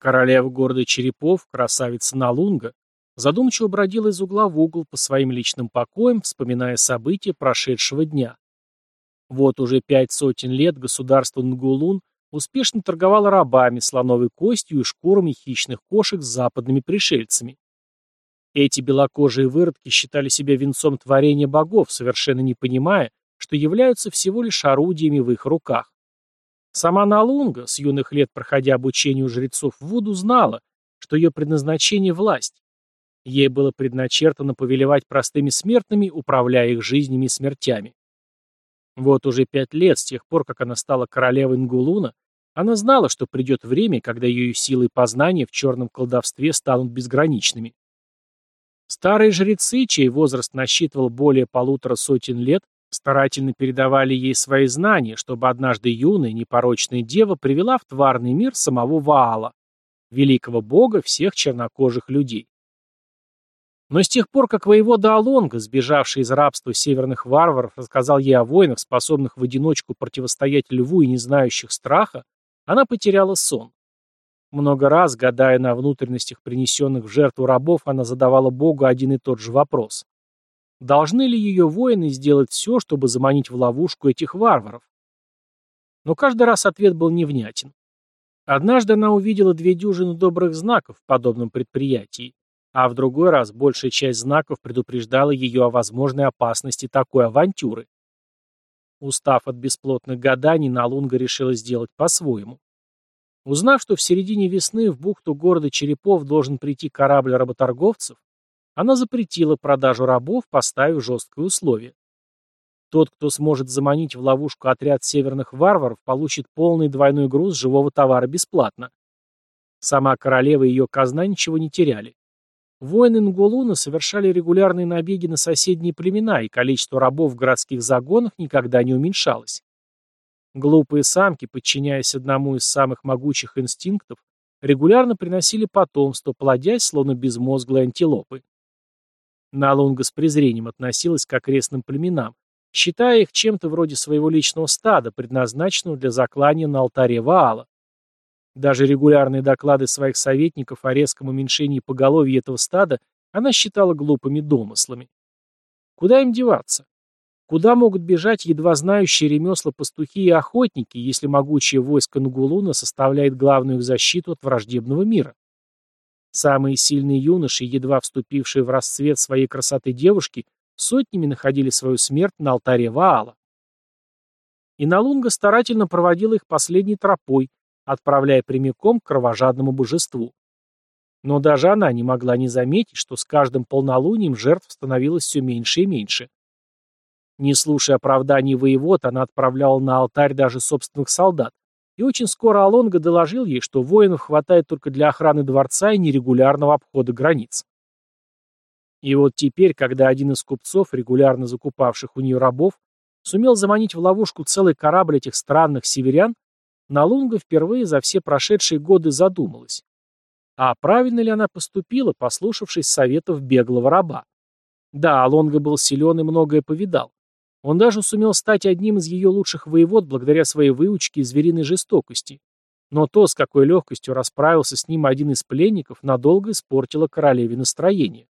Королева города Черепов, красавица Налунга, задумчиво бродила из угла в угол по своим личным покоям, вспоминая события прошедшего дня. Вот уже пять сотен лет государство Нгулун успешно торговало рабами, слоновой костью и шкурами хищных кошек с западными пришельцами. Эти белокожие выродки считали себя венцом творения богов, совершенно не понимая, что являются всего лишь орудиями в их руках. Сама Налунга, с юных лет проходя обучение у жрецов Вуду, знала, что ее предназначение – власть. Ей было предначертано повелевать простыми смертными, управляя их жизнями и смертями. Вот уже пять лет с тех пор, как она стала королевой Нгулуна, она знала, что придет время, когда ее силы и познания в черном колдовстве станут безграничными. Старые жрецы, чей возраст насчитывал более полутора сотен лет, старательно передавали ей свои знания, чтобы однажды юная, непорочная дева привела в тварный мир самого Ваала, великого бога всех чернокожих людей. Но с тех пор, как воевода Алонга, сбежавший из рабства северных варваров, рассказал ей о воинах, способных в одиночку противостоять льву и не знающих страха, она потеряла сон. Много раз, гадая на внутренностях принесенных в жертву рабов, она задавала Богу один и тот же вопрос. Должны ли ее воины сделать все, чтобы заманить в ловушку этих варваров? Но каждый раз ответ был невнятен. Однажды она увидела две дюжины добрых знаков в подобном предприятии, а в другой раз большая часть знаков предупреждала ее о возможной опасности такой авантюры. Устав от бесплотных гаданий, Налунга решила сделать по-своему. Узнав, что в середине весны в бухту города Черепов должен прийти корабль работорговцев, она запретила продажу рабов, поставив жесткое условие. Тот, кто сможет заманить в ловушку отряд северных варваров, получит полный двойной груз живого товара бесплатно. Сама королева и ее казна ничего не теряли. Воины Нгулуна совершали регулярные набеги на соседние племена, и количество рабов в городских загонах никогда не уменьшалось. Глупые самки, подчиняясь одному из самых могучих инстинктов, регулярно приносили потомство, плодясь, словно безмозглые антилопы. Налунга с презрением относилась к окрестным племенам, считая их чем-то вроде своего личного стада, предназначенного для заклания на алтаре Ваала. Даже регулярные доклады своих советников о резком уменьшении поголовья этого стада она считала глупыми домыслами. Куда им деваться? Куда могут бежать едва знающие ремесла пастухи и охотники, если могучее войско Нгулуна составляет главную их защиту от враждебного мира? Самые сильные юноши, едва вступившие в расцвет своей красоты девушки, сотнями находили свою смерть на алтаре Ваала. И Налунга старательно проводила их последней тропой, отправляя прямиком к кровожадному божеству. Но даже она не могла не заметить, что с каждым полнолунием жертв становилось все меньше и меньше. Не слушая оправданий воевод, она отправляла на алтарь даже собственных солдат, и очень скоро Алонга доложил ей, что воинов хватает только для охраны дворца и нерегулярного обхода границ. И вот теперь, когда один из купцов, регулярно закупавших у нее рабов, сумел заманить в ловушку целый корабль этих странных северян, Налунга впервые за все прошедшие годы задумалась. А правильно ли она поступила, послушавшись советов беглого раба? Да, Алонга был силен и многое повидал. Он даже сумел стать одним из ее лучших воевод благодаря своей выучке и звериной жестокости. Но то, с какой легкостью расправился с ним один из пленников, надолго испортило королеве настроение.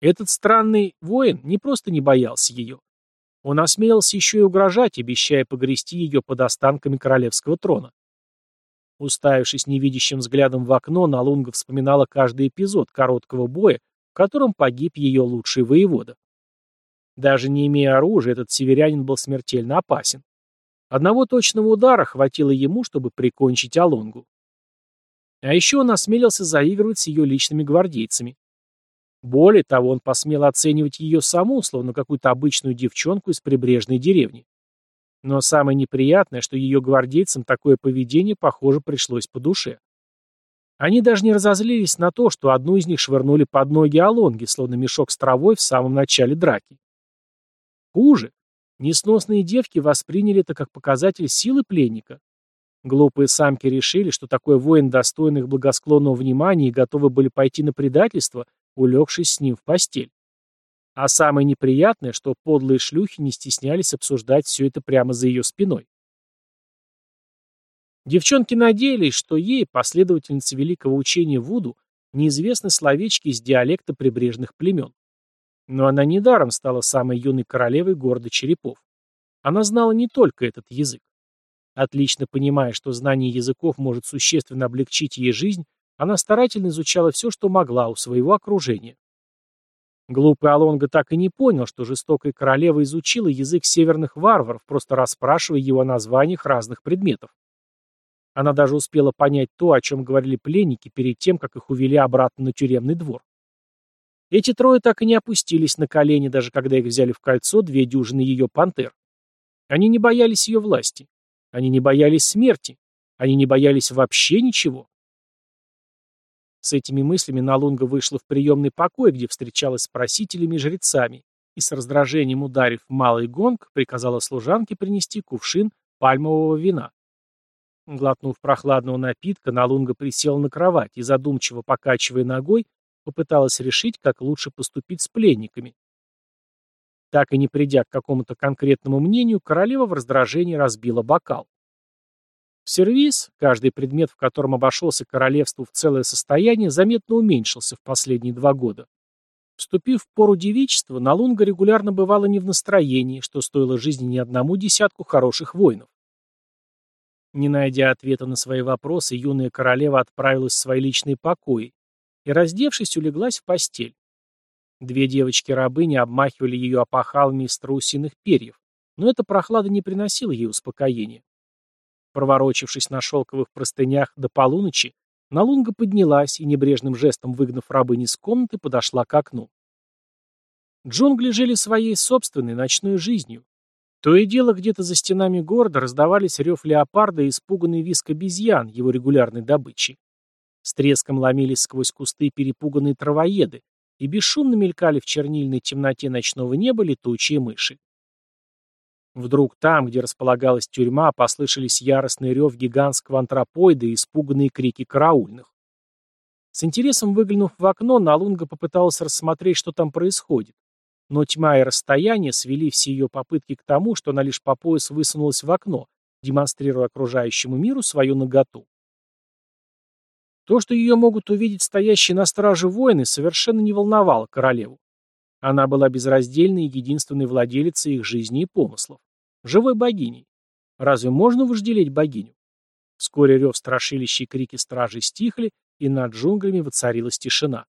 Этот странный воин не просто не боялся ее. Он осмелился еще и угрожать, обещая погрести ее под останками королевского трона. Уставившись невидящим взглядом в окно, Налунга вспоминала каждый эпизод короткого боя, в котором погиб ее лучший воевода. Даже не имея оружия, этот северянин был смертельно опасен. Одного точного удара хватило ему, чтобы прикончить Алонгу. А еще он осмелился заигрывать с ее личными гвардейцами. Более того, он посмел оценивать ее саму, словно какую-то обычную девчонку из прибрежной деревни. Но самое неприятное, что ее гвардейцам такое поведение, похоже, пришлось по душе. Они даже не разозлились на то, что одну из них швырнули под ноги Алонги, словно мешок с травой в самом начале драки. Хуже. Несносные девки восприняли это как показатель силы пленника. Глупые самки решили, что такой воин достоин их благосклонного внимания и готовы были пойти на предательство, улегшись с ним в постель. А самое неприятное, что подлые шлюхи не стеснялись обсуждать все это прямо за ее спиной. Девчонки надеялись, что ей, последовательнице великого учения Вуду, неизвестны словечки из диалекта прибрежных племен. Но она недаром стала самой юной королевой города Черепов. Она знала не только этот язык. Отлично понимая, что знание языков может существенно облегчить ей жизнь, она старательно изучала все, что могла у своего окружения. Глупый Алонга так и не понял, что жестокая королева изучила язык северных варваров, просто расспрашивая его о названиях разных предметов. Она даже успела понять то, о чем говорили пленники перед тем, как их увели обратно на тюремный двор. Эти трое так и не опустились на колени, даже когда их взяли в кольцо две дюжины ее пантер. Они не боялись ее власти. Они не боялись смерти. Они не боялись вообще ничего. С этими мыслями Налунга вышла в приемный покой, где встречалась с просителями и жрецами, и с раздражением ударив малый гонг, приказала служанке принести кувшин пальмового вина. Глотнув прохладного напитка, Налунга присела на кровать и, задумчиво покачивая ногой, попыталась решить, как лучше поступить с пленниками. Так и не придя к какому-то конкретному мнению, королева в раздражении разбила бокал. Сервис, каждый предмет, в котором обошелся королевству в целое состояние, заметно уменьшился в последние два года. Вступив в пору девичества, Налунга регулярно бывала не в настроении, что стоило жизни ни одному десятку хороших воинов. Не найдя ответа на свои вопросы, юная королева отправилась в свои личные покои и, раздевшись, улеглась в постель. Две девочки-рабыни обмахивали ее опахалами из страусиных перьев, но эта прохлада не приносила ей успокоения. Проворочившись на шелковых простынях до полуночи, Налунга поднялась и, небрежным жестом выгнав рабынь из комнаты, подошла к окну. Джунгли жили своей собственной ночной жизнью. То и дело где-то за стенами города раздавались рев леопарда и испуганный виск обезьян, его регулярной добычи. С треском ломились сквозь кусты перепуганные травоеды, и бесшумно мелькали в чернильной темноте ночного неба летучие мыши. Вдруг там, где располагалась тюрьма, послышались яростный рев гигантского антропоида и испуганные крики караульных. С интересом выглянув в окно, Налунга попыталась рассмотреть, что там происходит. Но тьма и расстояние свели все ее попытки к тому, что она лишь по пояс высунулась в окно, демонстрируя окружающему миру свою наготу. То, что ее могут увидеть стоящие на страже воины, совершенно не волновало королеву. Она была безраздельной и единственной владелицей их жизни и помыслов. Живой богиней. Разве можно вожделеть богиню? Вскоре рев страшилища и крики стражей стихли, и над джунглями воцарилась тишина.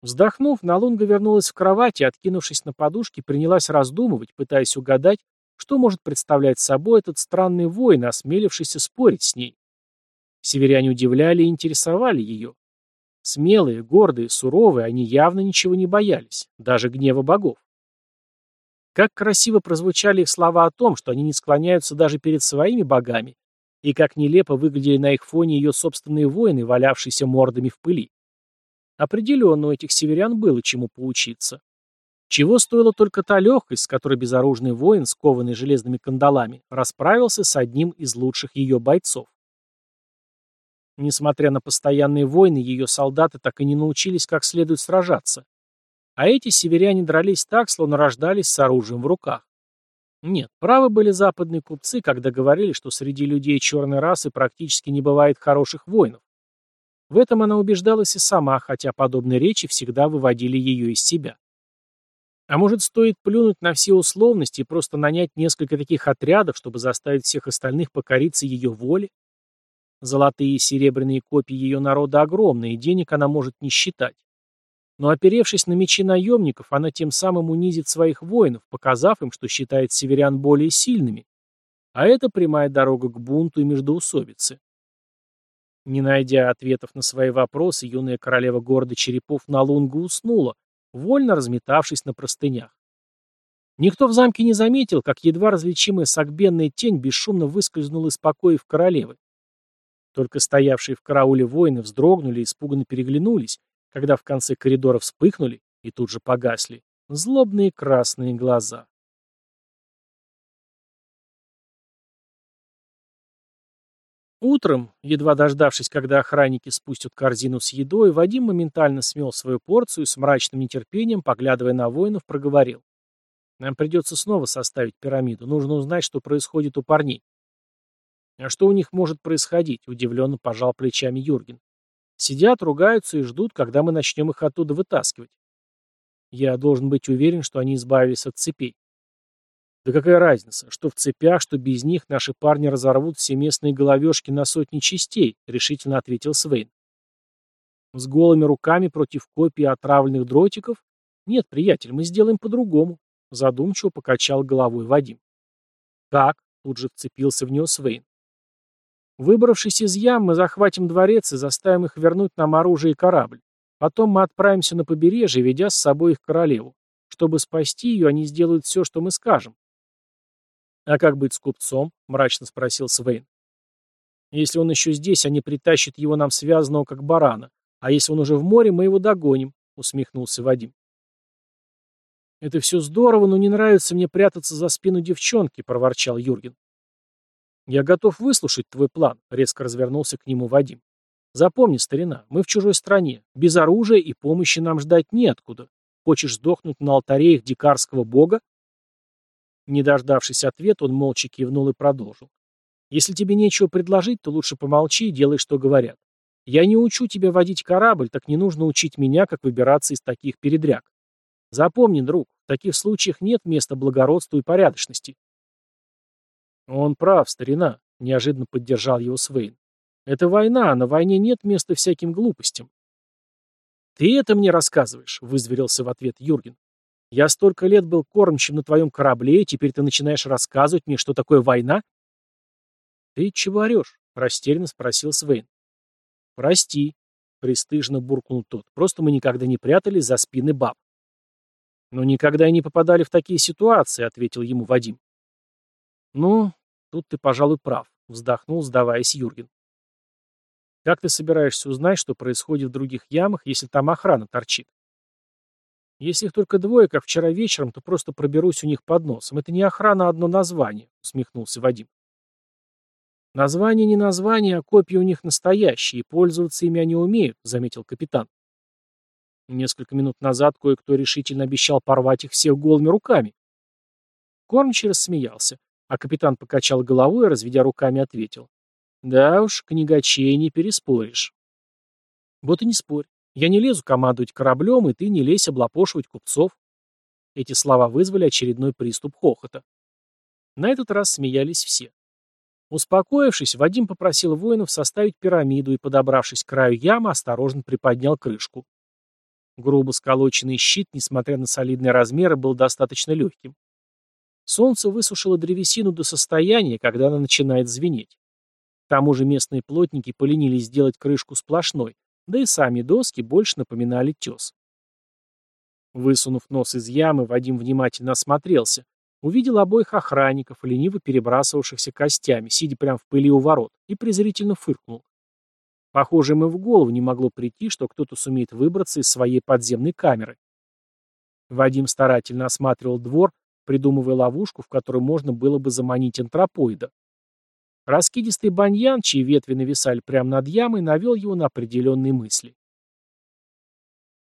Вздохнув, Налунга вернулась в кровать и, откинувшись на подушке, принялась раздумывать, пытаясь угадать, что может представлять собой этот странный воин, осмелившийся спорить с ней. Северяне удивляли и интересовали ее. Смелые, гордые, суровые, они явно ничего не боялись, даже гнева богов. Как красиво прозвучали их слова о том, что они не склоняются даже перед своими богами, и как нелепо выглядели на их фоне ее собственные воины, валявшиеся мордами в пыли. Определенно у этих северян было чему поучиться. Чего стоила только та легкость, с которой безоружный воин, скованный железными кандалами, расправился с одним из лучших ее бойцов. Несмотря на постоянные войны, ее солдаты так и не научились как следует сражаться. А эти северяне дрались так, словно рождались с оружием в руках. Нет, правы были западные купцы, когда говорили, что среди людей черной расы практически не бывает хороших воинов. В этом она убеждалась и сама, хотя подобные речи всегда выводили ее из себя. А может, стоит плюнуть на все условности и просто нанять несколько таких отрядов, чтобы заставить всех остальных покориться ее воле? Золотые и серебряные копии ее народа огромные, денег она может не считать. Но оперевшись на мечи наемников, она тем самым унизит своих воинов, показав им, что считает северян более сильными. А это прямая дорога к бунту и междоусобице. Не найдя ответов на свои вопросы, юная королева города Черепов на лунгу уснула, вольно разметавшись на простынях. Никто в замке не заметил, как едва различимая сагбенная тень бесшумно выскользнула из покоев королевы. Только стоявшие в карауле воины вздрогнули и испуганно переглянулись, когда в конце коридора вспыхнули и тут же погасли злобные красные глаза. Утром, едва дождавшись, когда охранники спустят корзину с едой, Вадим моментально смел свою порцию и с мрачным нетерпением, поглядывая на воинов, проговорил. «Нам придется снова составить пирамиду. Нужно узнать, что происходит у парней». А что у них может происходить? Удивленно пожал плечами Юрген. Сидят, ругаются и ждут, когда мы начнем их оттуда вытаскивать. Я должен быть уверен, что они избавились от цепей. Да какая разница, что в цепях, что без них наши парни разорвут все местные головешки на сотни частей, решительно ответил Свейн. С голыми руками против копий отравленных дротиков? Нет, приятель, мы сделаем по-другому, задумчиво покачал головой Вадим. Как? Тут же вцепился в него Свейн. Выбравшись из ям, мы захватим дворец и заставим их вернуть нам оружие и корабль. Потом мы отправимся на побережье, ведя с собой их королеву. Чтобы спасти ее, они сделают все, что мы скажем. «А как быть с купцом?» — мрачно спросил Свейн. «Если он еще здесь, они притащат его нам связанного, как барана. А если он уже в море, мы его догоним», — усмехнулся Вадим. «Это все здорово, но не нравится мне прятаться за спину девчонки», — проворчал Юрген. «Я готов выслушать твой план», — резко развернулся к нему Вадим. «Запомни, старина, мы в чужой стране. Без оружия и помощи нам ждать неоткуда. Хочешь сдохнуть на алтаре их дикарского бога?» Не дождавшись ответа, он молча кивнул и продолжил. «Если тебе нечего предложить, то лучше помолчи и делай, что говорят. Я не учу тебя водить корабль, так не нужно учить меня, как выбираться из таких передряг. Запомни, друг, в таких случаях нет места благородству и порядочности». «Он прав, старина», — неожиданно поддержал его Свейн. «Это война, а на войне нет места всяким глупостям». «Ты это мне рассказываешь?» — вызверился в ответ Юрген. Я столько лет был кормчим на твоем корабле, и теперь ты начинаешь рассказывать мне, что такое война? Ты чего орешь? Растерянно спросил Свейн. Прости, пристыжно буркнул тот. Просто мы никогда не прятались за спины баб. Но никогда и не попадали в такие ситуации, ответил ему Вадим. Ну, тут ты, пожалуй, прав, вздохнул, сдаваясь Юрген. Как ты собираешься узнать, что происходит в других ямах, если там охрана торчит? Если их только двое, как вчера вечером, то просто проберусь у них под носом. Это не охрана, а одно название, усмехнулся Вадим. Название не название, а копии у них настоящие, и пользоваться ими они умеют, заметил капитан. Несколько минут назад кое-кто решительно обещал порвать их всех голыми руками. Кормчий рассмеялся, а капитан покачал головой и, разведя руками, ответил. Да уж, книгачей не переспоришь. Вот и не спорь. Я не лезу командовать кораблем, и ты не лезь облапошивать купцов. Эти слова вызвали очередной приступ хохота. На этот раз смеялись все. Успокоившись, Вадим попросил воинов составить пирамиду и, подобравшись к краю ямы, осторожно приподнял крышку. Грубо сколоченный щит, несмотря на солидные размеры, был достаточно легким. Солнце высушило древесину до состояния, когда она начинает звенеть. К тому же местные плотники поленились сделать крышку сплошной, да и сами доски больше напоминали тес. Высунув нос из ямы, Вадим внимательно осмотрелся. Увидел обоих охранников, лениво перебрасывавшихся костями, сидя прямо в пыли у ворот, и презрительно фыркнул. Похоже, и в голову не могло прийти, что кто-то сумеет выбраться из своей подземной камеры. Вадим старательно осматривал двор, придумывая ловушку, в которую можно было бы заманить антропоида. Раскидистый баньян, чьи ветви нависали прямо над ямой, навел его на определенные мысли.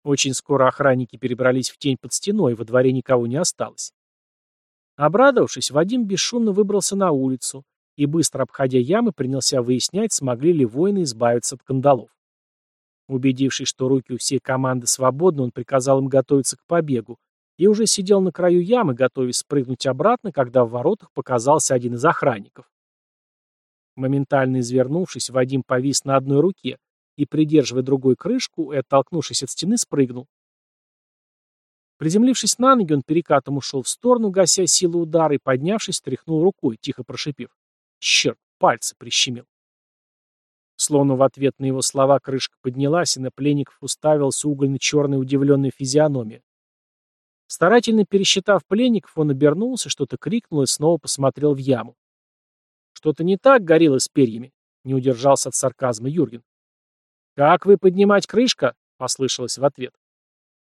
Очень скоро охранники перебрались в тень под стеной, во дворе никого не осталось. Обрадовавшись, Вадим бесшумно выбрался на улицу и, быстро обходя ямы, принялся выяснять, смогли ли воины избавиться от кандалов. Убедившись, что руки у всей команды свободны, он приказал им готовиться к побегу и уже сидел на краю ямы, готовясь спрыгнуть обратно, когда в воротах показался один из охранников. Моментально извернувшись, Вадим повис на одной руке и, придерживая другой крышку и оттолкнувшись от стены, спрыгнул. Приземлившись на ноги, он перекатом ушел в сторону, гася силу удара, и, поднявшись, тряхнул рукой, тихо прошипев. Черт, пальцы прищемил. Словно в ответ на его слова крышка поднялась, и на пленников уставилась угольно-черная удивленная физиономия. Старательно пересчитав пленников, он обернулся, что-то крикнул и снова посмотрел в яму. «Что-то не так, горилла с перьями?» — не удержался от сарказма Юрген. «Как вы поднимать крышка?» — послышалось в ответ.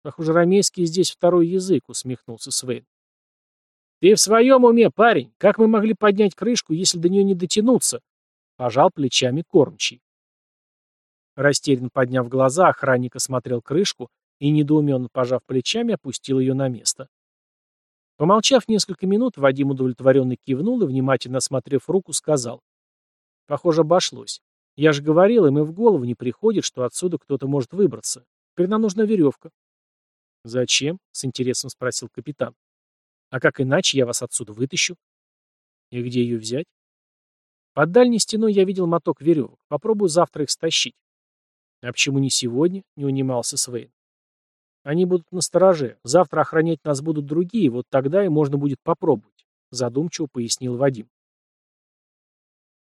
«Похоже, рамейский здесь второй язык», — усмехнулся Свейн. «Ты в своем уме, парень? Как мы могли поднять крышку, если до нее не дотянуться?» — пожал плечами кормчий. Растерянно подняв глаза, охранник осмотрел крышку и, недоуменно пожав плечами, опустил ее на место. Помолчав несколько минут, Вадим удовлетворенно кивнул и, внимательно осмотрев руку, сказал. Похоже, обошлось. Я же говорил, им и в голову не приходит, что отсюда кто-то может выбраться. Теперь нам нужна веревка. Зачем? С интересом спросил капитан. А как иначе я вас отсюда вытащу? И где ее взять? Под дальней стеной я видел моток веревок. Попробую завтра их стащить. А почему не сегодня? Не унимался Свейн. Они будут на стороже. Завтра охранять нас будут другие, вот тогда и можно будет попробовать, задумчиво пояснил Вадим.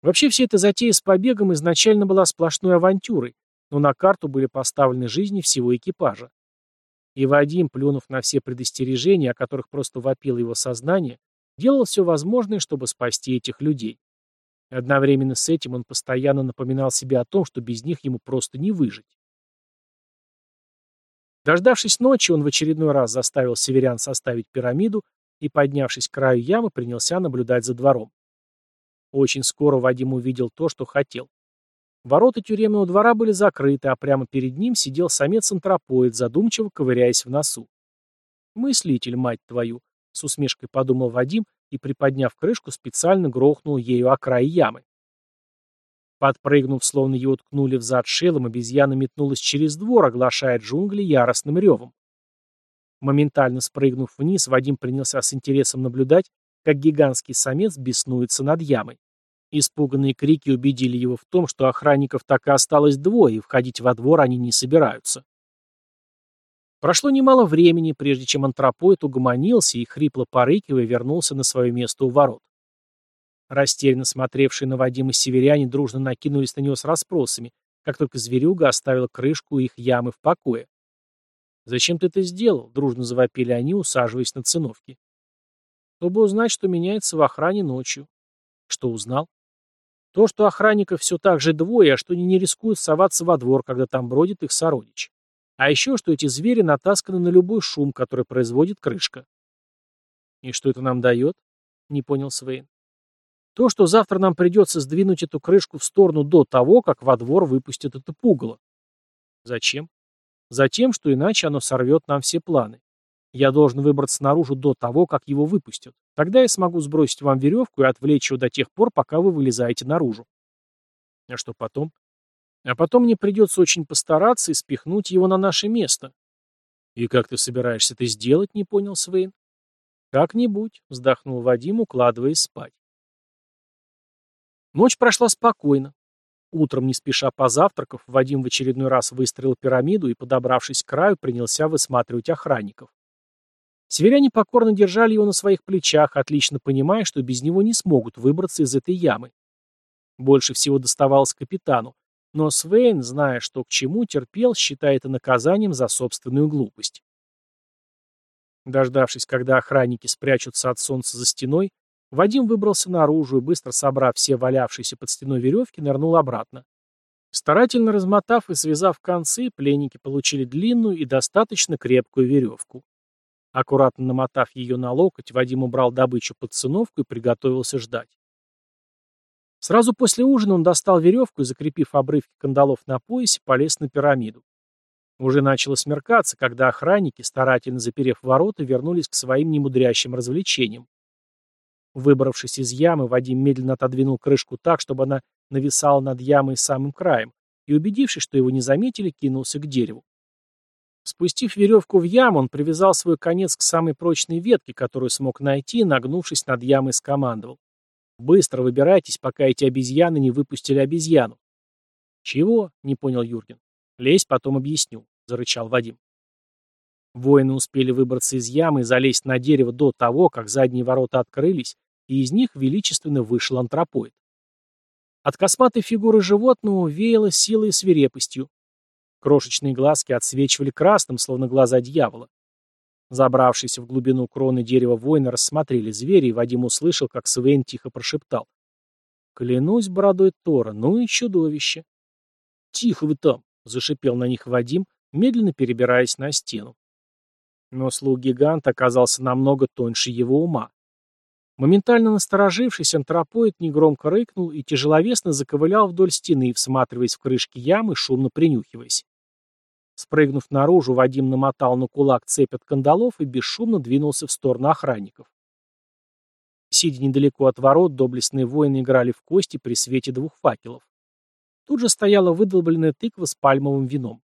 Вообще вся эта затея с побегом изначально была сплошной авантюрой, но на карту были поставлены жизни всего экипажа. И Вадим, плюнув на все предостережения, о которых просто вопило его сознание, делал все возможное, чтобы спасти этих людей. Одновременно с этим он постоянно напоминал себе о том, что без них ему просто не выжить. Дождавшись ночи, он в очередной раз заставил северян составить пирамиду и, поднявшись к краю ямы, принялся наблюдать за двором. Очень скоро Вадим увидел то, что хотел. Ворота тюремного двора были закрыты, а прямо перед ним сидел самец-антропоид, задумчиво ковыряясь в носу. «Мыслитель, мать твою!» — с усмешкой подумал Вадим и, приподняв крышку, специально грохнул ею о край ямы. Подпрыгнув, словно его ткнули в зад шелом, обезьяна метнулась через двор, оглашая джунгли яростным ревом. Моментально спрыгнув вниз, Вадим принялся с интересом наблюдать, как гигантский самец беснуется над ямой. Испуганные крики убедили его в том, что охранников так и осталось двое, и входить во двор они не собираются. Прошло немало времени, прежде чем антропоид угомонился и, хрипло порыкивая, вернулся на свое место у ворот. Растерянно смотревшие на Вадима северяне дружно накинулись на него с расспросами, как только зверюга оставила крышку их ямы в покое. «Зачем ты это сделал?» — дружно завопили они, усаживаясь на циновки. «Чтобы узнать, что меняется в охране ночью». «Что узнал?» То, что охранников все так же двое, а что они не рискуют соваться во двор, когда там бродит их сородич. А еще, что эти звери натасканы на любой шум, который производит крышка. «И что это нам дает?» — не понял Свейн. «То, что завтра нам придется сдвинуть эту крышку в сторону до того, как во двор выпустят это пугало». «Зачем?» «Затем, что иначе оно сорвет нам все планы. Я должен выбраться наружу до того, как его выпустят. Тогда я смогу сбросить вам веревку и отвлечь его до тех пор, пока вы вылезаете наружу. А что потом? А потом мне придется очень постараться и спихнуть его на наше место. И как ты собираешься это сделать, не понял Свейн? Как-нибудь, вздохнул Вадим, укладываясь спать. Ночь прошла спокойно. Утром, не спеша позавтракав, Вадим в очередной раз выстроил пирамиду и, подобравшись к краю, принялся высматривать охранников. Северяне покорно держали его на своих плечах, отлично понимая, что без него не смогут выбраться из этой ямы. Больше всего доставалось капитану, но Свейн, зная, что к чему, терпел, считая это наказанием за собственную глупость. Дождавшись, когда охранники спрячутся от солнца за стеной, Вадим выбрался наружу и, быстро собрав все валявшиеся под стеной веревки, нырнул обратно. Старательно размотав и связав концы, пленники получили длинную и достаточно крепкую веревку. Аккуратно намотав ее на локоть, Вадим убрал добычу под циновку и приготовился ждать. Сразу после ужина он достал веревку и, закрепив обрывки кандалов на поясе, полез на пирамиду. Уже начало смеркаться, когда охранники, старательно заперев ворота, вернулись к своим немудрящим развлечениям. Выбравшись из ямы, Вадим медленно отодвинул крышку так, чтобы она нависала над ямой самым краем, и, убедившись, что его не заметили, кинулся к дереву. Спустив веревку в яму, он привязал свой конец к самой прочной ветке, которую смог найти, нагнувшись над ямой, скомандовал. «Быстро выбирайтесь, пока эти обезьяны не выпустили обезьяну». «Чего?» — не понял Юрген. «Лезь, потом объясню», — зарычал Вадим. Воины успели выбраться из ямы и залезть на дерево до того, как задние ворота открылись, и из них величественно вышел антропоид. От косматой фигуры животного веяло силой и свирепостью. Крошечные глазки отсвечивали красным, словно глаза дьявола. Забравшись в глубину кроны дерева воины рассмотрели зверя, и Вадим услышал, как Свейн тихо прошептал. «Клянусь бородой Тора, ну и чудовище!» «Тихо вы там!» — зашипел на них Вадим, медленно перебираясь на стену. Но слуг гиганта оказался намного тоньше его ума. Моментально насторожившись, антропоид негромко рыкнул и тяжеловесно заковылял вдоль стены, всматриваясь в крышки ямы, шумно принюхиваясь. Спрыгнув наружу, Вадим намотал на кулак цепь от кандалов и бесшумно двинулся в сторону охранников. Сидя недалеко от ворот, доблестные воины играли в кости при свете двух факелов. Тут же стояла выдолбленная тыква с пальмовым вином.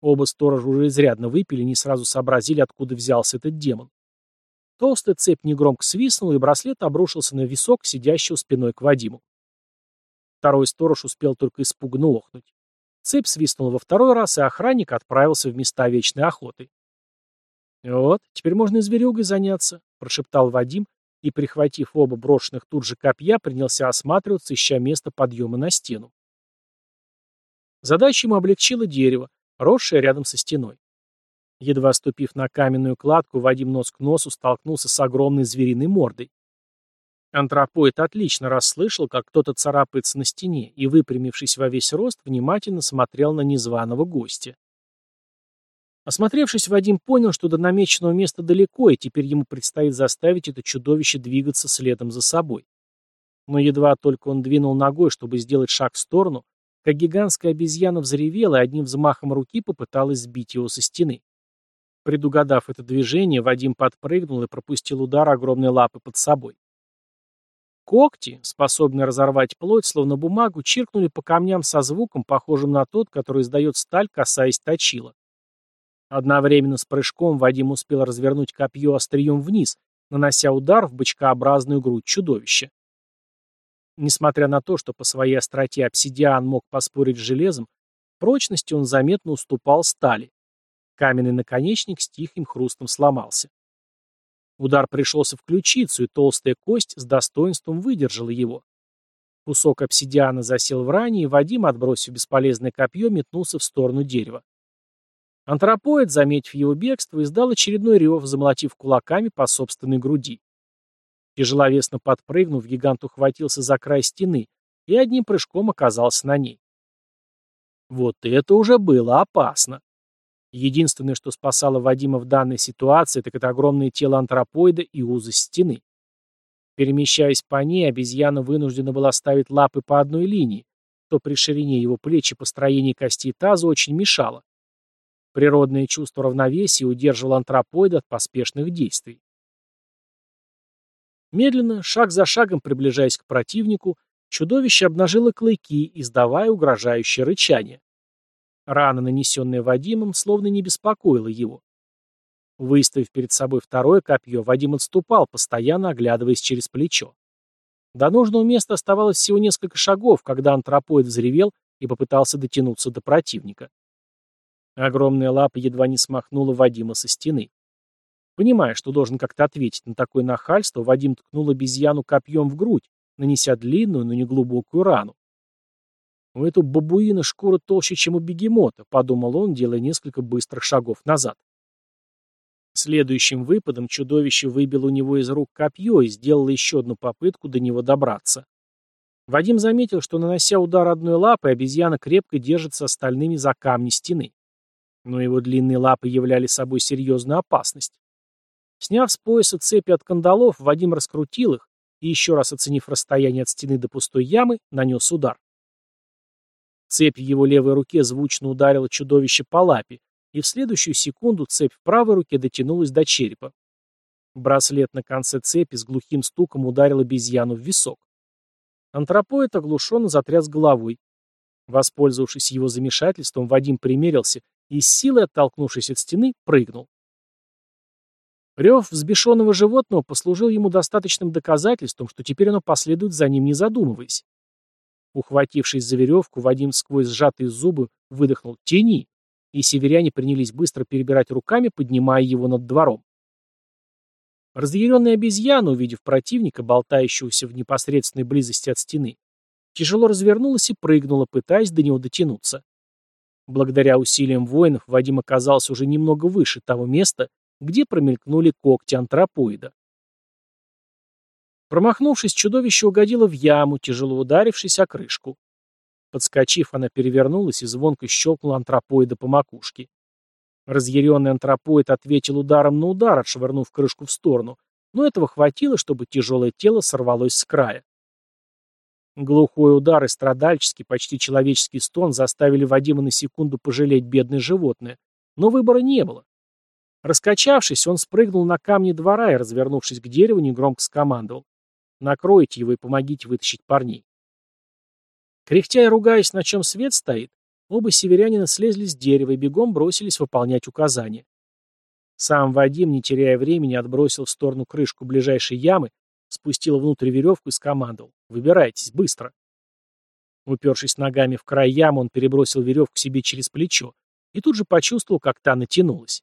Оба сторожа уже изрядно выпили, не сразу сообразили, откуда взялся этот демон. Толстая цепь негромко свистнула, и браслет обрушился на висок, сидящего спиной к Вадиму. Второй сторож успел только испуганно охнуть. Цепь свистнула во второй раз, и охранник отправился в места вечной охоты. «Вот, теперь можно и зверюгой заняться», — прошептал Вадим, и, прихватив оба брошенных тут же копья, принялся осматриваться, ища место подъема на стену. Задачу ему облегчило дерево, росшее рядом со стеной. Едва ступив на каменную кладку, Вадим нос к носу столкнулся с огромной звериной мордой. Антропоид отлично расслышал, как кто-то царапается на стене, и, выпрямившись во весь рост, внимательно смотрел на незваного гостя. Осмотревшись, Вадим понял, что до намеченного места далеко, и теперь ему предстоит заставить это чудовище двигаться следом за собой. Но едва только он двинул ногой, чтобы сделать шаг в сторону, как гигантская обезьяна взревела и одним взмахом руки попыталась сбить его со стены. Предугадав это движение, Вадим подпрыгнул и пропустил удар огромной лапы под собой. Когти, способные разорвать плоть, словно бумагу, чиркнули по камням со звуком, похожим на тот, который издает сталь, касаясь точила. Одновременно с прыжком Вадим успел развернуть копье острием вниз, нанося удар в бочкообразную грудь чудовища. Несмотря на то, что по своей остроте обсидиан мог поспорить с железом, прочности он заметно уступал стали. Каменный наконечник с тихим хрустом сломался. Удар пришелся в ключицу, и толстая кость с достоинством выдержала его. Кусок обсидиана засел в ране, и Вадим, отбросив бесполезное копье, метнулся в сторону дерева. Антропоид, заметив его бегство, издал очередной рев, замолотив кулаками по собственной груди. Тяжеловесно подпрыгнув, гигант ухватился за край стены и одним прыжком оказался на ней. Вот это уже было опасно. Единственное, что спасало Вадима в данной ситуации, так это огромное тело антропоида и узость стены. Перемещаясь по ней, обезьяна вынуждена была ставить лапы по одной линии, то при ширине его плеч и построении костей таза очень мешало. Природное чувство равновесия удерживало антропоида от поспешных действий. Медленно, шаг за шагом приближаясь к противнику, чудовище обнажило клыки, издавая угрожающее рычание. Рана, нанесенная Вадимом, словно не беспокоила его. Выставив перед собой второе копье, Вадим отступал, постоянно оглядываясь через плечо. До нужного места оставалось всего несколько шагов, когда антропоид взревел и попытался дотянуться до противника. Огромная лапа едва не смахнула Вадима со стены. Понимая, что должен как-то ответить на такое нахальство, Вадим ткнул обезьяну копьем в грудь, нанеся длинную, но не глубокую рану. «У этого бабуина шкура толще, чем у бегемота», — подумал он, делая несколько быстрых шагов назад. Следующим выпадом чудовище выбило у него из рук копье и сделало еще одну попытку до него добраться. Вадим заметил, что, нанося удар одной лапой, обезьяна крепко держится остальными за камни стены но его длинные лапы являли собой серьезную опасность. Сняв с пояса цепи от кандалов, Вадим раскрутил их и, еще раз оценив расстояние от стены до пустой ямы, нанес удар. Цепь в его левой руке звучно ударила чудовище по лапе, и в следующую секунду цепь в правой руке дотянулась до черепа. Браслет на конце цепи с глухим стуком ударил обезьяну в висок. Антропоид оглушенно затряс головой. Воспользовавшись его замешательством, Вадим примерился и с силой, оттолкнувшись от стены, прыгнул. Рев взбешенного животного послужил ему достаточным доказательством, что теперь оно последует за ним, не задумываясь. Ухватившись за веревку, Вадим сквозь сжатые зубы выдохнул «Тяни!» и северяне принялись быстро перебирать руками, поднимая его над двором. Разъяренная обезьяна, увидев противника, болтающегося в непосредственной близости от стены, тяжело развернулась и прыгнула, пытаясь до него дотянуться. Благодаря усилиям воинов Вадим оказался уже немного выше того места, где промелькнули когти антропоида. Промахнувшись, чудовище угодило в яму, тяжело ударившись о крышку. Подскочив, она перевернулась и звонко щелкнула антропоида по макушке. Разъяренный антропоид ответил ударом на удар, отшвырнув крышку в сторону, но этого хватило, чтобы тяжелое тело сорвалось с края. Глухой удар и страдальческий, почти человеческий стон заставили Вадима на секунду пожалеть бедное животное, но выбора не было. Раскачавшись, он спрыгнул на камни двора и, развернувшись к дереву, негромко скомандовал. Накройте его и помогите вытащить парней. Кряхтя и ругаясь, на чем свет стоит, оба северянина слезли с дерева и бегом бросились выполнять указания. Сам Вадим, не теряя времени, отбросил в сторону крышку ближайшей ямы, спустил внутрь веревку и скомандовал. «Выбирайтесь, быстро!» Упершись ногами в край ямы, он перебросил веревку себе через плечо и тут же почувствовал, как та натянулась.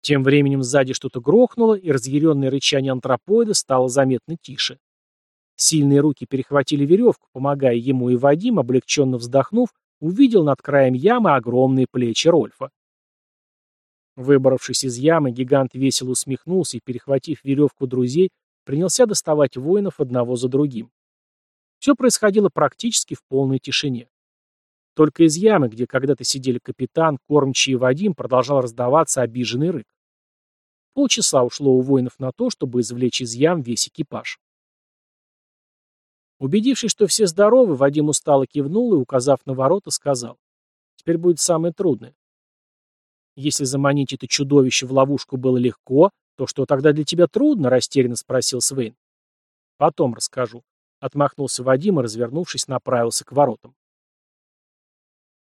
Тем временем сзади что-то грохнуло, и разъяренное рычание антропоида стало заметно тише. Сильные руки перехватили веревку, помогая ему, и Вадим, облегченно вздохнув, увидел над краем ямы огромные плечи Рольфа. Выбравшись из ямы, гигант весело усмехнулся и, перехватив веревку друзей, принялся доставать воинов одного за другим. Все происходило практически в полной тишине. Только из ямы, где когда-то сидели капитан, кормчий и Вадим, продолжал раздаваться обиженный рык. Полчаса ушло у воинов на то, чтобы извлечь из ям весь экипаж. Убедившись, что все здоровы, Вадим устало кивнул и, указав на ворота, сказал. «Теперь будет самое трудное. Если заманить это чудовище в ловушку было легко, то что тогда для тебя трудно?» — растерянно спросил Свейн. «Потом расскажу», — отмахнулся Вадим и, развернувшись, направился к воротам.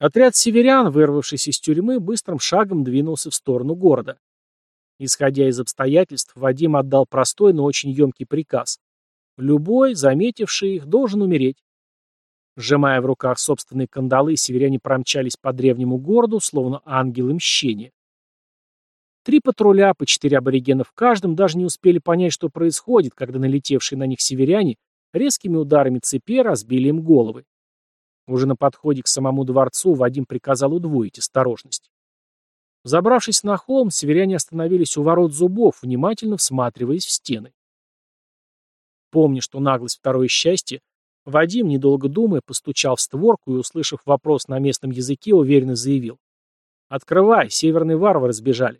Отряд северян, вырвавшись из тюрьмы, быстрым шагом двинулся в сторону города. Исходя из обстоятельств, Вадим отдал простой, но очень емкий приказ. Любой, заметивший их, должен умереть. Сжимая в руках собственные кандалы, северяне промчались по древнему городу, словно ангелы мщения. Три патруля, по четыре аборигена в каждом, даже не успели понять, что происходит, когда налетевшие на них северяне резкими ударами цепи разбили им головы. Уже на подходе к самому дворцу Вадим приказал удвоить осторожность. Забравшись на холм, северяне остановились у ворот зубов, внимательно всматриваясь в стены. Помня, что наглость второе счастье, Вадим, недолго думая, постучал в створку и, услышав вопрос на местном языке, уверенно заявил. «Открывай, северные варвары сбежали».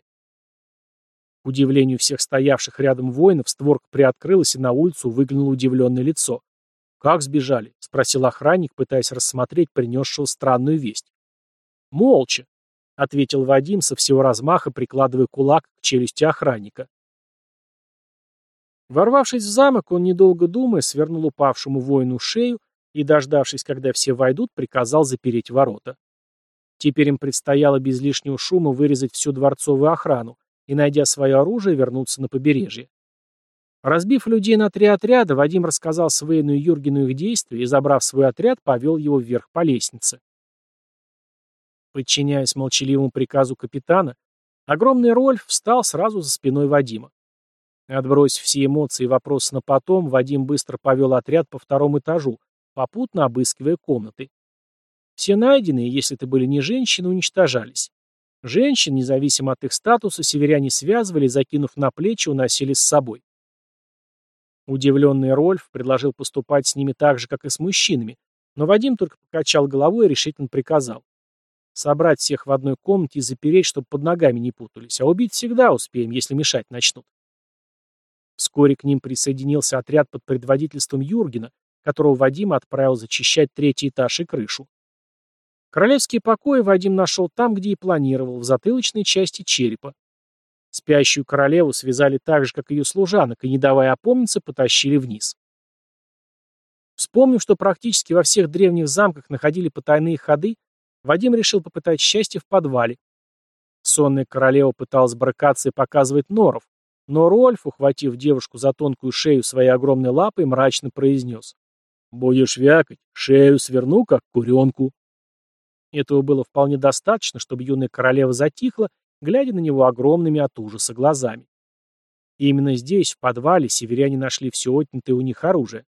К удивлению всех стоявших рядом воинов, створка приоткрылась, и на улицу выглянуло удивленное лицо. «Как сбежали?» — спросил охранник, пытаясь рассмотреть принесшего странную весть. «Молча», — ответил Вадим со всего размаха, прикладывая кулак к челюсти охранника. Ворвавшись в замок, он, недолго думая, свернул упавшему воину шею и, дождавшись, когда все войдут, приказал запереть ворота. Теперь им предстояло без лишнего шума вырезать всю дворцовую охрану и, найдя свое оружие, вернуться на побережье. Разбив людей на три отряда, Вадим рассказал Свейну и Юргену их действия и, забрав свой отряд, повел его вверх по лестнице. Подчиняясь молчаливому приказу капитана, огромный Рольф встал сразу за спиной Вадима. Отбросив все эмоции и вопросы на потом, Вадим быстро повел отряд по второму этажу, попутно обыскивая комнаты. Все найденные, если это были не женщины, уничтожались. Женщин, независимо от их статуса, северяне связывали, закинув на плечи, уносили с собой. Удивленный Рольф предложил поступать с ними так же, как и с мужчинами, но Вадим только покачал головой и решительно приказал. Собрать всех в одной комнате и запереть, чтобы под ногами не путались, а убить всегда успеем, если мешать начнут. Вскоре к ним присоединился отряд под предводительством Юргена, которого Вадим отправил зачищать третий этаж и крышу. Королевские покои Вадим нашел там, где и планировал, в затылочной части черепа. Спящую королеву связали так же, как ее служанок, и, не давая опомниться, потащили вниз. Вспомнив, что практически во всех древних замках находили потайные ходы, Вадим решил попытать счастье в подвале. Сонная королева пыталась брыкаться и показывать норов, но Рольф, ухватив девушку за тонкую шею своей огромной лапой, мрачно произнес. «Будешь вякать, шею сверну, как куренку». Этого было вполне достаточно, чтобы юная королева затихла глядя на него огромными от ужаса глазами. И именно здесь, в подвале, северяне нашли все отнятое у них оружие.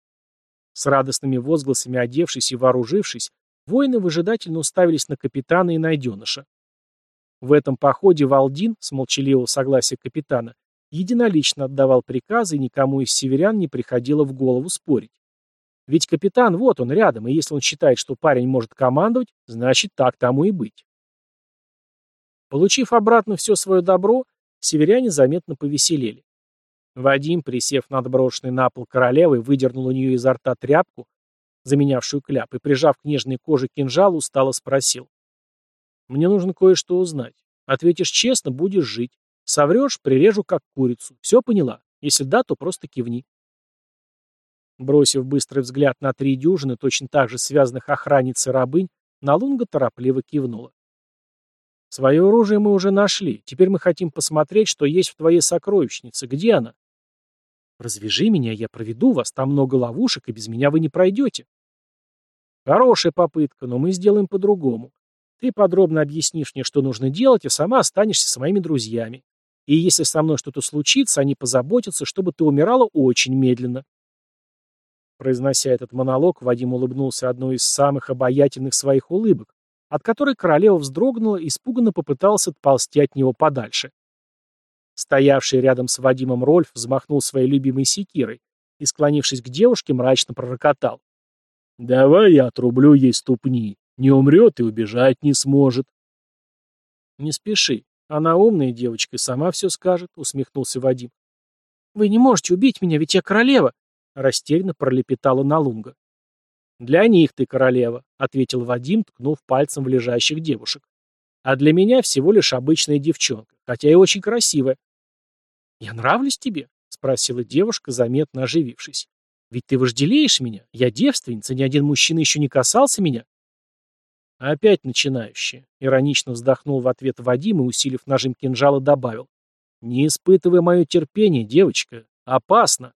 С радостными возгласами одевшись и вооружившись, воины выжидательно уставились на капитана и найденыша. В этом походе Валдин, с молчаливого согласия капитана, единолично отдавал приказы, и никому из северян не приходило в голову спорить. Ведь капитан вот он рядом, и если он считает, что парень может командовать, значит так тому и быть. Получив обратно все свое добро, северяне заметно повеселели. Вадим, присев над брошенной на пол королевой, выдернул у нее изо рта тряпку, заменявшую кляп, и, прижав к нежной коже кинжал, устало спросил. «Мне нужно кое-что узнать. Ответишь честно, будешь жить. Соврешь, прирежу как курицу. Все поняла? Если да, то просто кивни». Бросив быстрый взгляд на три дюжины, точно так же связанных охранниц и рабынь, Налунга торопливо кивнула. «Свое оружие мы уже нашли. Теперь мы хотим посмотреть, что есть в твоей сокровищнице. Где она?» «Развяжи меня, я проведу вас. Там много ловушек, и без меня вы не пройдете». «Хорошая попытка, но мы сделаем по-другому. Ты подробно объяснишь мне, что нужно делать, и сама останешься с моими друзьями. И если со мной что-то случится, они позаботятся, чтобы ты умирала очень медленно. Произнося этот монолог, Вадим улыбнулся одной из самых обаятельных своих улыбок, от которой королева вздрогнула и испуганно попытался отползти от него подальше. Стоявший рядом с Вадимом Рольф взмахнул своей любимой секирой и, склонившись к девушке, мрачно пророкотал. «Давай я отрублю ей ступни. Не умрет и убежать не сможет». «Не спеши. Она умная девочка и сама все скажет», — усмехнулся Вадим. «Вы не можете убить меня, ведь я королева», — растерянно пролепетала Налунга. «Для них ты королева», — ответил Вадим, ткнув пальцем в лежащих девушек. «А для меня всего лишь обычная девчонка, хотя и очень красивая». «Я нравлюсь тебе?» — спросила девушка, заметно оживившись. «Ведь ты вожделеешь меня. Я девственница, ни один мужчина еще не касался меня». «Опять начинающие», — иронично вздохнул в ответ Вадим и, усилив нажим кинжала, добавил. «Не испытывай мое терпение, девочка. Опасно».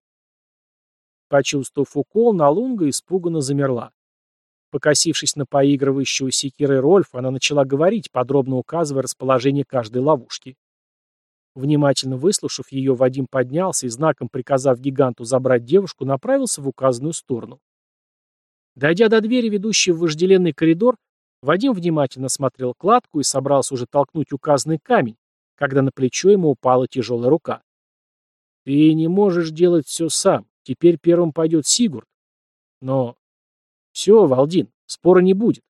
Почувствовав укол, Налунга испуганно замерла. Покосившись на поигрывающего секирой Рольфа, она начала говорить, подробно указывая расположение каждой ловушки. Внимательно выслушав ее, Вадим поднялся и, знаком приказав гиганту забрать девушку, направился в указанную сторону. Дойдя до двери, ведущей в вожделенный коридор, Вадим внимательно смотрел кладку и собрался уже толкнуть указанный камень, когда на плечо ему упала тяжелая рука. «Ты не можешь делать все сам. Теперь первым пойдет Сигурд. Но... Все, Валдин, спора не будет.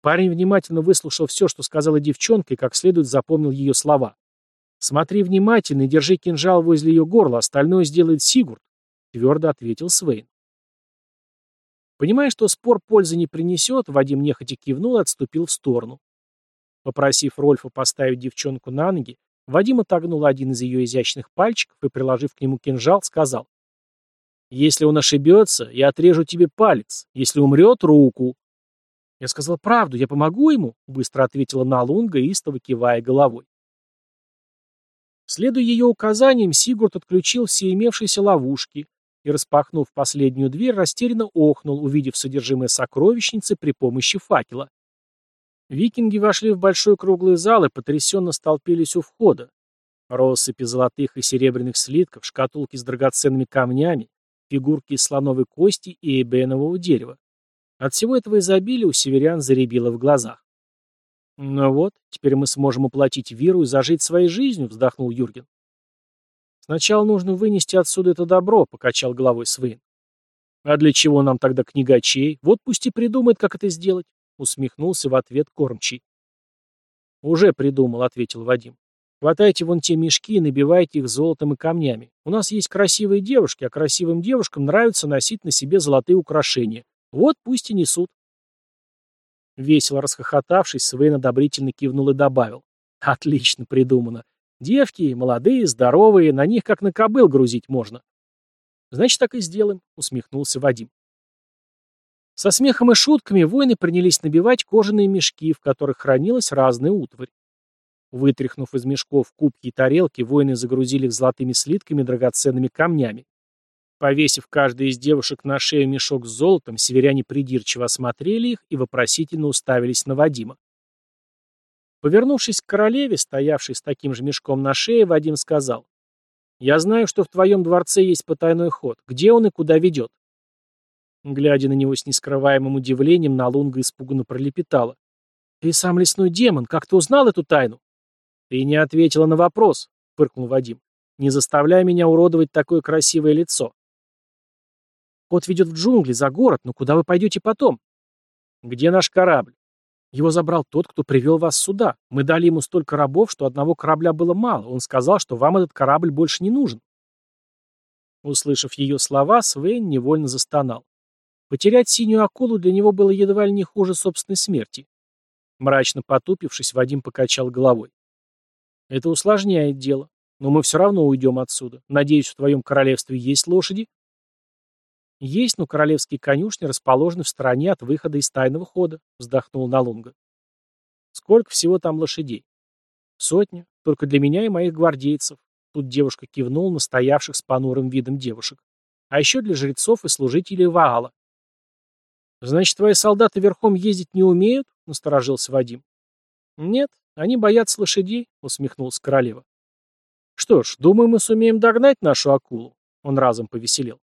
Парень внимательно выслушал все, что сказала девчонка, и как следует запомнил ее слова. «Смотри внимательно и держи кинжал возле ее горла, остальное сделает Сигурд», — твердо ответил Свейн. Понимая, что спор пользы не принесет, Вадим нехотя кивнул и отступил в сторону. Попросив Рольфа поставить девчонку на ноги, Вадим отогнул один из ее изящных пальчиков и, приложив к нему кинжал, сказал если он ошибется, я отрежу тебе палец. Если умрет, руку. Я сказал правду, я помогу ему, быстро ответила Налунга, истово кивая головой. Следуя ее указаниям, Сигурд отключил все имевшиеся ловушки и, распахнув последнюю дверь, растерянно охнул, увидев содержимое сокровищницы при помощи факела. Викинги вошли в большой круглый зал и потрясенно столпились у входа. Россыпи золотых и серебряных слитков, шкатулки с драгоценными камнями, фигурки из слоновой кости и эбенового дерева. От всего этого изобилия у северян заребило в глазах. «Ну вот, теперь мы сможем уплатить Виру и зажить своей жизнью», — вздохнул Юрген. «Сначала нужно вынести отсюда это добро», — покачал головой Свейн. «А для чего нам тогда книгачей? Вот пусть и придумает, как это сделать», — усмехнулся в ответ кормчий. «Уже придумал», — ответил Вадим. Хватайте вон те мешки и набивайте их золотом и камнями. У нас есть красивые девушки, а красивым девушкам нравится носить на себе золотые украшения. Вот пусть и несут. Весело расхохотавшись, Свейн одобрительно кивнул и добавил. Отлично придумано. Девки, молодые, здоровые, на них как на кобыл грузить можно. Значит, так и сделаем, усмехнулся Вадим. Со смехом и шутками воины принялись набивать кожаные мешки, в которых хранилась разная утварь. Вытряхнув из мешков кубки и тарелки, воины загрузили их золотыми слитками и драгоценными камнями. Повесив каждой из девушек на шею мешок с золотом, северяне придирчиво осмотрели их и вопросительно уставились на Вадима. Повернувшись к королеве, стоявшей с таким же мешком на шее, Вадим сказал, «Я знаю, что в твоем дворце есть потайной ход. Где он и куда ведет?» Глядя на него с нескрываемым удивлением, Налунга испуганно пролепетала. «Ты сам лесной демон, как ты узнал эту тайну?» «Ты не ответила на вопрос», — фыркнул Вадим. «Не заставляй меня уродовать такое красивое лицо». «Кот ведет в джунгли, за город, но куда вы пойдете потом?» «Где наш корабль?» «Его забрал тот, кто привел вас сюда. Мы дали ему столько рабов, что одного корабля было мало. Он сказал, что вам этот корабль больше не нужен». Услышав ее слова, Свейн невольно застонал. Потерять синюю акулу для него было едва ли не хуже собственной смерти. Мрачно потупившись, Вадим покачал головой. Это усложняет дело. Но мы все равно уйдем отсюда. Надеюсь, в твоем королевстве есть лошади? Есть, но королевские конюшни расположены в стороне от выхода из тайного хода, вздохнул Налунга. Сколько всего там лошадей? Сотня, только для меня и моих гвардейцев. Тут девушка кивнула на стоявших с понурым видом девушек. А еще для жрецов и служителей Ваала. Значит, твои солдаты верхом ездить не умеют? Насторожился Вадим. Нет, они боятся лошадей, усмехнулась королева. Что ж, думаю, мы сумеем догнать нашу акулу. Он разом повеселел.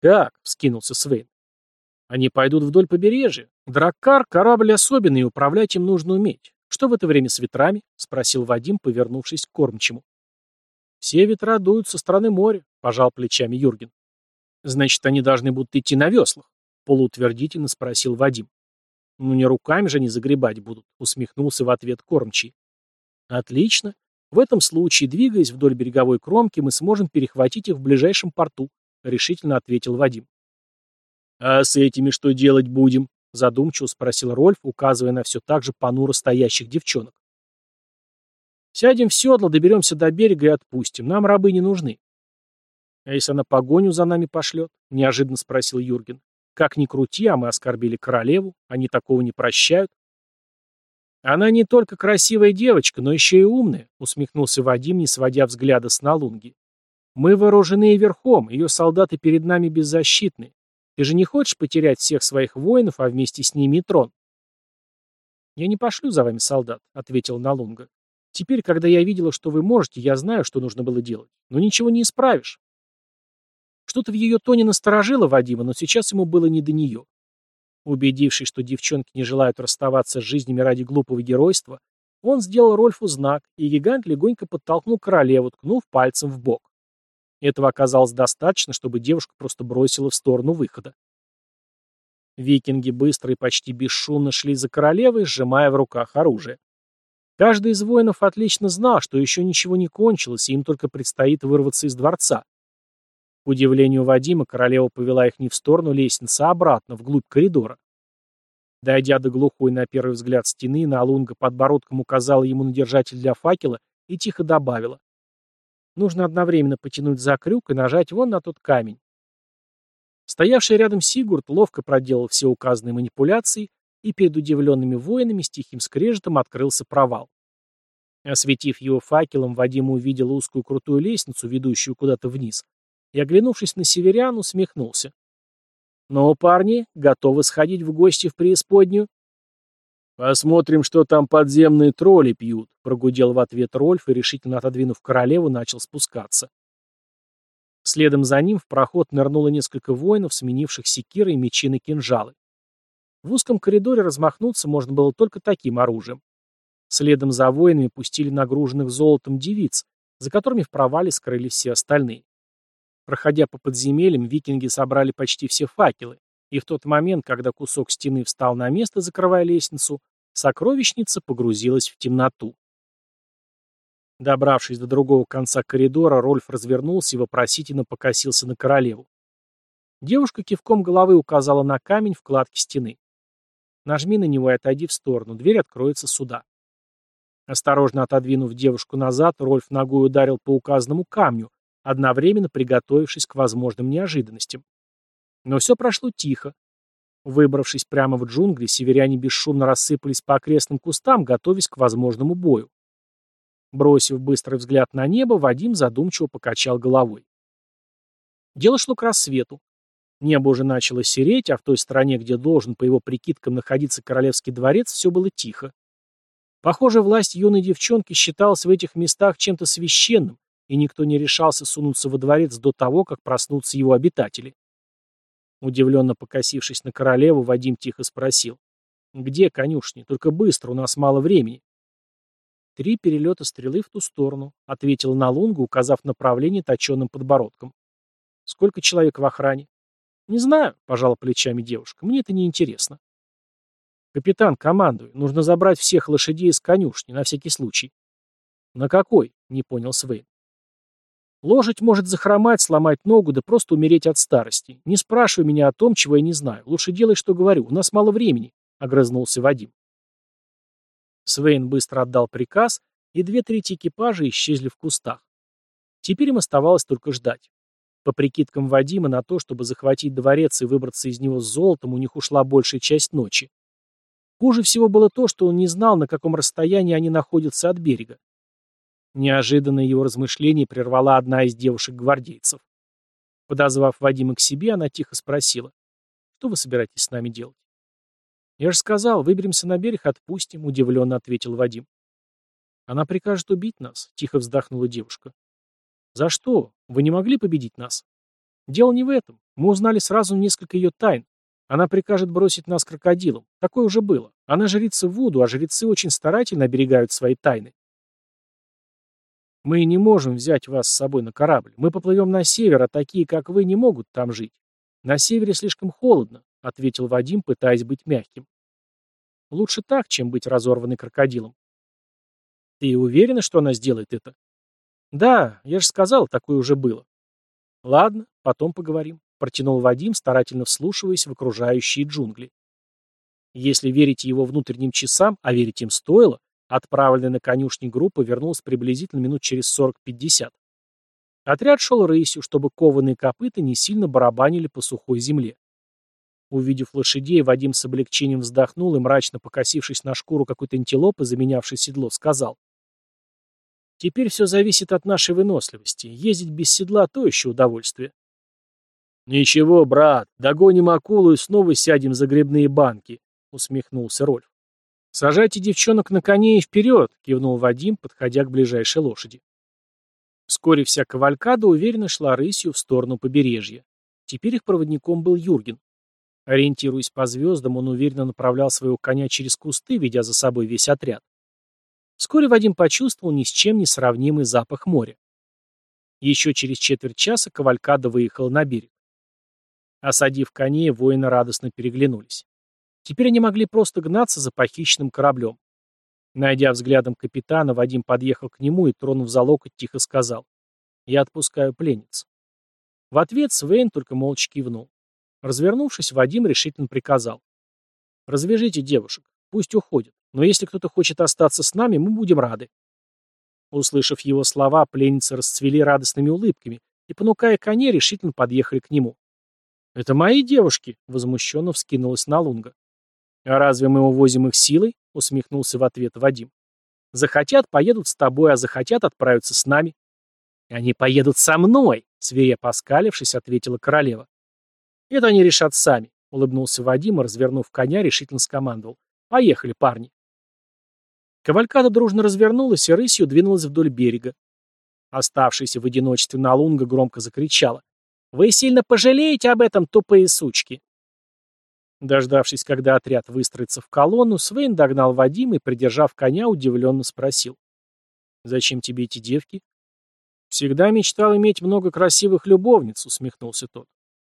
«Как?» — вскинулся Свейн. «Они пойдут вдоль побережья. Драккар — корабль особенный, управлять им нужно уметь. Что в это время с ветрами?» — спросил Вадим, повернувшись к кормчему. «Все ветра дуют со стороны моря», — пожал плечами Юрген. «Значит, они должны будут идти на веслах?» — полуутвердительно спросил Вадим. «Ну не руками же они загребать будут», — усмехнулся в ответ кормчий. «Отлично. В этом случае, двигаясь вдоль береговой кромки, мы сможем перехватить их в ближайшем порту», — решительно ответил Вадим. «А с этими что делать будем?» — задумчиво спросил Рольф, указывая на все так же понуро стоящих девчонок. «Сядем в седло, доберемся до берега и отпустим. Нам рабы не нужны». «А если она погоню за нами пошлет?» — неожиданно спросил Юрген. «Как ни крути, а мы оскорбили королеву. Они такого не прощают». «Она не только красивая девочка, но еще и умная», — усмехнулся Вадим, не сводя взгляда с Налунги. Мы вооружены и верхом, ее солдаты перед нами беззащитны. Ты же не хочешь потерять всех своих воинов, а вместе с ними и трон? Я не пошлю за вами солдат, ответил Налунга. Теперь, когда я видела, что вы можете, я знаю, что нужно было делать. Но ничего не исправишь. Что-то в ее тоне насторожило Вадима, но сейчас ему было не до нее. Убедившись, что девчонки не желают расставаться с жизнями ради глупого геройства, он сделал Рольфу знак, и гигант легонько подтолкнул королеву, ткнув пальцем в бок. Этого оказалось достаточно, чтобы девушка просто бросила в сторону выхода. Викинги быстро и почти бесшумно шли за королевой, сжимая в руках оружие. Каждый из воинов отлично знал, что еще ничего не кончилось, и им только предстоит вырваться из дворца. Удивлению Вадима, королева повела их не в сторону лестницы, а обратно, вглубь коридора. Дойдя до глухой на первый взгляд стены, Налунга подбородком указала ему на держатель для факела и тихо добавила. Нужно одновременно потянуть за крюк и нажать вон на тот камень. Стоявший рядом Сигурд ловко проделал все указанные манипуляции, и перед удивленными воинами с тихим скрежетом открылся провал. Осветив его факелом, Вадим увидел узкую крутую лестницу, ведущую куда-то вниз, и, оглянувшись на северян, усмехнулся. «Ну, парни, готовы сходить в гости в преисподнюю?» «Посмотрим, что там подземные тролли пьют», — прогудел в ответ Рольф и, решительно отодвинув королеву, начал спускаться. Следом за ним в проход нырнуло несколько воинов, сменивших секиры и мечи на кинжалы. В узком коридоре размахнуться можно было только таким оружием. Следом за воинами пустили нагруженных золотом девиц, за которыми в провале скрылись все остальные. Проходя по подземельям, викинги собрали почти все факелы, и в тот момент, когда кусок стены встал на место, закрывая лестницу, сокровищница погрузилась в темноту. Добравшись до другого конца коридора, Рольф развернулся и вопросительно покосился на королеву. Девушка кивком головы указала на камень в кладке стены. Нажми на него и отойди в сторону, дверь откроется сюда. Осторожно отодвинув девушку назад, Рольф ногой ударил по указанному камню, одновременно приготовившись к возможным неожиданностям. Но все прошло тихо. Выбравшись прямо в джунгли, северяне бесшумно рассыпались по окрестным кустам, готовясь к возможному бою. Бросив быстрый взгляд на небо, Вадим задумчиво покачал головой. Дело шло к рассвету. Небо уже начало сереть, а в той стороне, где должен, по его прикидкам, находиться королевский дворец, все было тихо. Похоже, власть юной девчонки считалась в этих местах чем-то священным, и никто не решался сунуться во дворец до того, как проснутся его обитатели. Удивленно покосившись на королеву, Вадим тихо спросил. «Где конюшни? Только быстро, у нас мало времени». «Три перелета стрелы в ту сторону», — ответил Налунга, указав направление точенным подбородком. «Сколько человек в охране?» «Не знаю», — пожала плечами девушка. «Мне это не интересно». «Капитан, командуй. Нужно забрать всех лошадей из конюшни, на всякий случай». «На какой?» — не понял Свейн. Лошадь может захромать, сломать ногу, да просто умереть от старости. Не спрашивай меня о том, чего я не знаю. Лучше делай, что говорю. У нас мало времени, — огрызнулся Вадим. Свейн быстро отдал приказ, и две трети экипажа исчезли в кустах. Теперь им оставалось только ждать. По прикидкам Вадима, на то, чтобы захватить дворец и выбраться из него с золотом, у них ушла большая часть ночи. Хуже всего было то, что он не знал, на каком расстоянии они находятся от берега. Неожиданно его размышление прервала одна из девушек-гвардейцев. Подозвав Вадима к себе, она тихо спросила, «Что вы собираетесь с нами делать?» «Я же сказал, выберемся на берег, отпустим», — удивленно ответил Вадим. «Она прикажет убить нас», — тихо вздохнула девушка. «За что? Вы не могли победить нас?» «Дело не в этом. Мы узнали сразу несколько ее тайн. Она прикажет бросить нас крокодилам. Такое уже было. Она жрица Вуду, а жрецы очень старательно оберегают свои тайны. Мы не можем взять вас с собой на корабль. Мы поплывем на север, а такие, как вы, не могут там жить. На севере слишком холодно, ответил Вадим, пытаясь быть мягким. Лучше так, чем быть разорванной крокодилом. Ты уверена, что она сделает это? Да, я же сказал, такое уже было. Ладно, потом поговорим протянул Вадим, старательно вслушиваясь в окружающие джунгли. Если верить его внутренним часам, а верить им стоило, отправленная на конюшни группа вернулась приблизительно минут через 40-50. Отряд шел рысью, чтобы кованые копыта не сильно барабанили по сухой земле. Увидев лошадей, Вадим с облегчением вздохнул и, мрачно покосившись на шкуру какой-то антилопы, заменявшей седло, сказал. «Теперь все зависит от нашей выносливости. Ездить без седла — то еще удовольствие. «Ничего, брат, догоним акулу и снова сядем за грибные банки», — усмехнулся Рольф. «Сажайте девчонок на коне и вперед!» — кивнул Вадим, подходя к ближайшей лошади. Вскоре вся кавалькада уверенно шла рысью в сторону побережья. Теперь их проводником был Юрген. Ориентируясь по звездам, он уверенно направлял своего коня через кусты, ведя за собой весь отряд. Вскоре Вадим почувствовал ни с чем не сравнимый запах моря. Еще через четверть часа кавалькада выехала на берег. Осадив коней, воины радостно переглянулись. Теперь они могли просто гнаться за похищенным кораблем. Найдя взглядом капитана, Вадим подъехал к нему и, тронув за локоть, тихо сказал «Я отпускаю пленниц». В ответ Свейн только молча кивнул. Развернувшись, Вадим решительно приказал «Развяжите девушек, пусть уходят, но если кто-то хочет остаться с нами, мы будем рады». Услышав его слова, пленницы расцвели радостными улыбками и, понукая коней, решительно подъехали к нему. «Это мои девушки», — возмущенно вскинулась Налунга. «А разве мы увозим их силой?» — усмехнулся в ответ Вадим. «Захотят, поедут с тобой, а захотят, отправятся с нами». «Они поедут со мной», — свирепо оскалившись, ответила королева. «Это они решат сами», — улыбнулся Вадим и, развернув коня, решительно скомандовал. «Поехали, парни». Кавалькада дружно развернулась и рысью двинулась вдоль берега. Оставшаяся в одиночестве Налунга громко закричала. Вы сильно пожалеете об этом, тупые сучки. Дождавшись, когда отряд выстроится в колонну, Свейн догнал Вадима и, придержав коня, удивленно спросил. «Зачем тебе эти девки?» «Всегда мечтал иметь много красивых любовниц», — усмехнулся тот.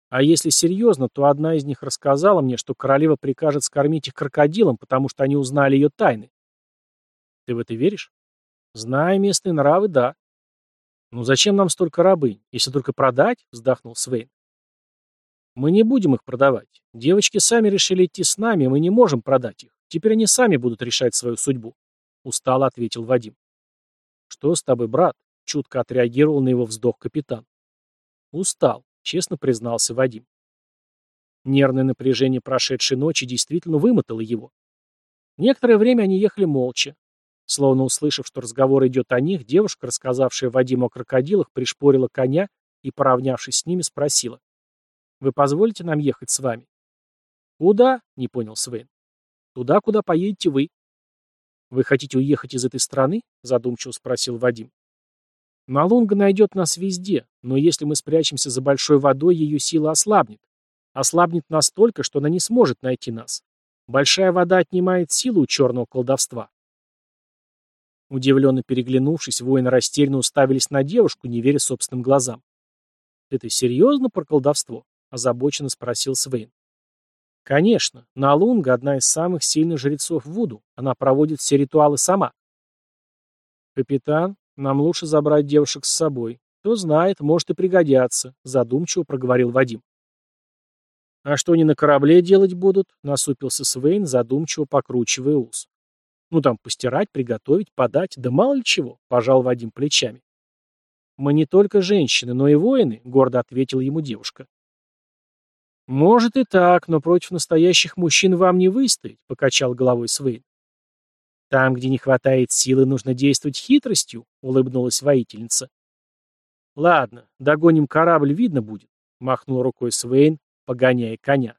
«А если серьезно, то одна из них рассказала мне, что королева прикажет скормить их крокодилам, потому что они узнали ее тайны». «Ты в это веришь?» «Зная местные нравы, да. «Ну зачем нам столько рабынь? Если только продать?» — вздохнул Свейн. «Мы не будем их продавать. Девочки сами решили идти с нами, мы не можем продать их. Теперь они сами будут решать свою судьбу», — устало ответил Вадим. «Что с тобой, брат?» — чутко отреагировал на его вздох капитан. «Устал», — честно признался Вадим. Нервное напряжение прошедшей ночи действительно вымотало его. Некоторое время они ехали молча. Словно услышав, что разговор идет о них, девушка, рассказавшая Вадиму о крокодилах, пришпорила коня и, поравнявшись с ними, спросила. «Вы позволите нам ехать с вами?» «Куда?» — не понял Свен. «Туда, куда поедете вы». «Вы хотите уехать из этой страны?» — задумчиво спросил Вадим. «Малунга найдет нас везде, но если мы спрячемся за большой водой, ее сила ослабнет. Ослабнет настолько, что она не сможет найти нас. Большая вода отнимает силу у черного колдовства. Удивленно переглянувшись, воины растерянно уставились на девушку, не веря собственным глазам. «Это серьезно про колдовство?» — озабоченно спросил Свейн. «Конечно. Налунга — одна из самых сильных жрецов Вуду. Она проводит все ритуалы сама». «Капитан, нам лучше забрать девушек с собой. Кто знает, может и пригодятся», — задумчиво проговорил Вадим. «А что они на корабле делать будут?» — насупился Свейн, задумчиво покручивая ус. Ну там постирать, приготовить, подать, да мало ли чего, пожал Вадим плечами. Мы не только женщины, но и воины», — гордо ответила ему девушка. «Может и так, но против настоящих мужчин вам не выстоять», — покачал головой Свейн. «Там, где не хватает силы, нужно действовать хитростью», — улыбнулась воительница. «Ладно, догоним корабль, видно будет», — махнул рукой Свейн, погоняя коня.